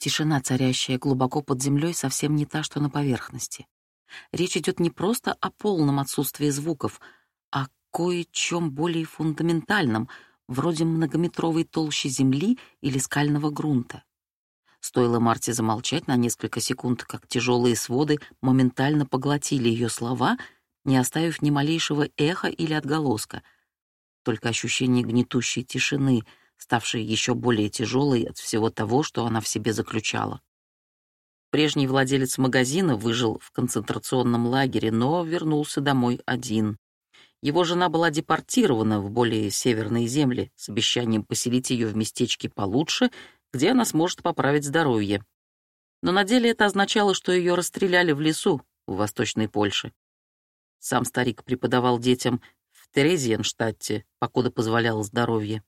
Тишина, царящая глубоко под землей, совсем не та, что на поверхности. Речь идет не просто о полном отсутствии звуков, а кое-чем более фундаментальном, вроде многометровой толщи земли или скального грунта. Стоило Марте замолчать на несколько секунд, как тяжелые своды моментально поглотили ее слова, не оставив ни малейшего эха или отголоска. Только ощущение гнетущей тишины, ставшей еще более тяжелой от всего того, что она в себе заключала. Прежний владелец магазина выжил в концентрационном лагере, но вернулся домой один. Его жена была депортирована в более северные земли с обещанием поселить ее в местечке получше — где она сможет поправить здоровье. Но на деле это означало, что ее расстреляли в лесу в Восточной Польше. Сам старик преподавал детям в Терезиенштадте, покуда позволяло здоровье.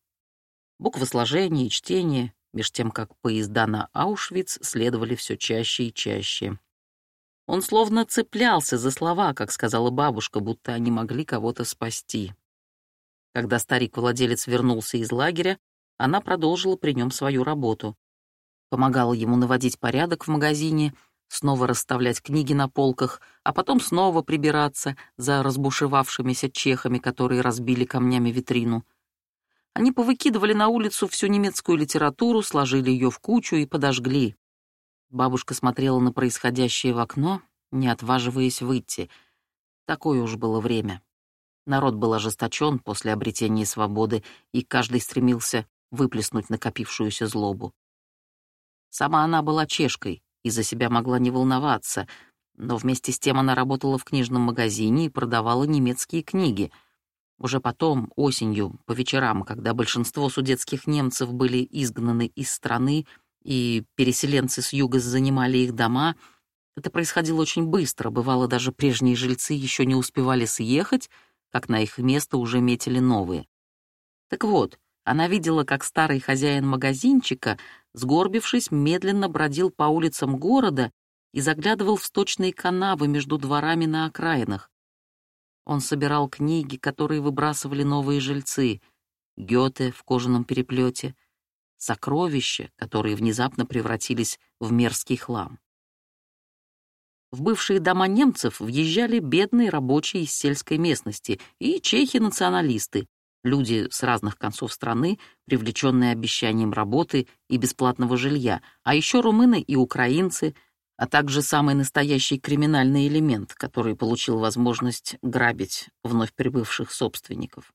Буквосложение и чтение, меж тем как поезда на Аушвиц следовали все чаще и чаще. Он словно цеплялся за слова, как сказала бабушка, будто они могли кого-то спасти. Когда старик-владелец вернулся из лагеря, она продолжила при нем свою работу. Помогала ему наводить порядок в магазине, снова расставлять книги на полках, а потом снова прибираться за разбушевавшимися чехами, которые разбили камнями витрину. Они повыкидывали на улицу всю немецкую литературу, сложили ее в кучу и подожгли. Бабушка смотрела на происходящее в окно, не отваживаясь выйти. Такое уж было время. Народ был ожесточен после обретения свободы, и каждый стремился выплеснуть накопившуюся злобу. Сама она была чешкой и за себя могла не волноваться, но вместе с тем она работала в книжном магазине и продавала немецкие книги. Уже потом, осенью, по вечерам, когда большинство судетских немцев были изгнаны из страны и переселенцы с юга занимали их дома, это происходило очень быстро, бывало, даже прежние жильцы еще не успевали съехать, как на их место уже метили новые. Так вот, она видела, как старый хозяин магазинчика, сгорбившись, медленно бродил по улицам города и заглядывал в сточные канавы между дворами на окраинах. Он собирал книги, которые выбрасывали новые жильцы, Гёте в кожаном переплете, сокровища, которые внезапно превратились в мерзкий хлам. В бывшие дома немцев въезжали бедные рабочие из сельской местности и чехи-националисты, люди с разных концов страны, привлеченные обещанием работы и бесплатного жилья, а еще румыны и украинцы, а также самый настоящий криминальный элемент, который получил возможность грабить вновь прибывших собственников.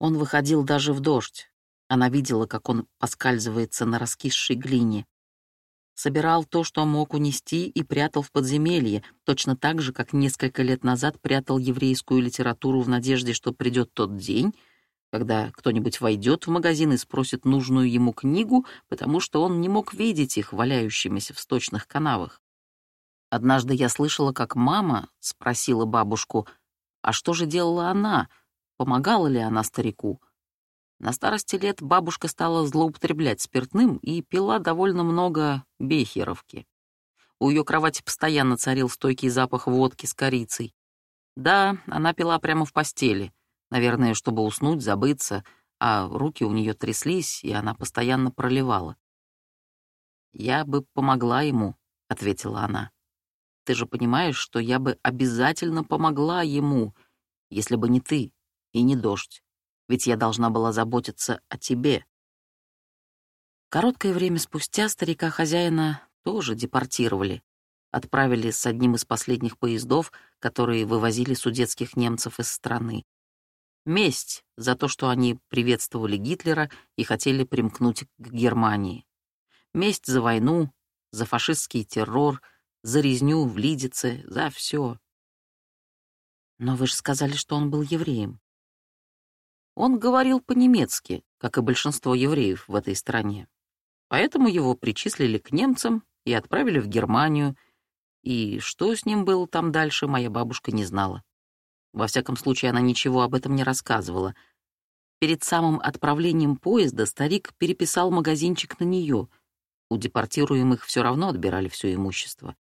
Он выходил даже в дождь. Она видела, как он поскальзывается на раскисшей глине, собирал то, что мог унести, и прятал в подземелье, точно так же, как несколько лет назад прятал еврейскую литературу в надежде, что придет тот день, когда кто-нибудь войдет в магазин и спросит нужную ему книгу, потому что он не мог видеть их валяющимися в сточных канавах. Однажды я слышала, как мама спросила бабушку, а что же делала она, помогала ли она старику. На старости лет бабушка стала злоупотреблять спиртным и пила довольно много бехеровки. У ее кровати постоянно царил стойкий запах водки с корицей. Да, она пила прямо в постели, наверное, чтобы уснуть, забыться, а руки у нее тряслись, и она постоянно проливала. «Я бы помогла ему», — ответила она. «Ты же понимаешь, что я бы обязательно помогла ему, если бы не ты и не дождь ведь я должна была заботиться о тебе. Короткое время спустя старика-хозяина тоже депортировали. Отправили с одним из последних поездов, которые вывозили судетских немцев из страны. Месть за то, что они приветствовали Гитлера и хотели примкнуть к Германии. Месть за войну, за фашистский террор, за резню в Лидице, за все. Но вы же сказали, что он был евреем. Он говорил по-немецки, как и большинство евреев в этой стране. Поэтому его причислили к немцам и отправили в Германию, и что с ним было там дальше, моя бабушка не знала. Во всяком случае, она ничего об этом не рассказывала. Перед самым отправлением поезда старик переписал магазинчик на нее. У депортируемых все равно отбирали все имущество.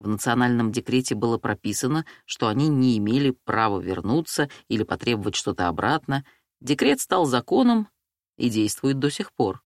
В национальном декрете было прописано, что они не имели права вернуться или потребовать что-то обратно. Декрет стал законом и действует до сих пор.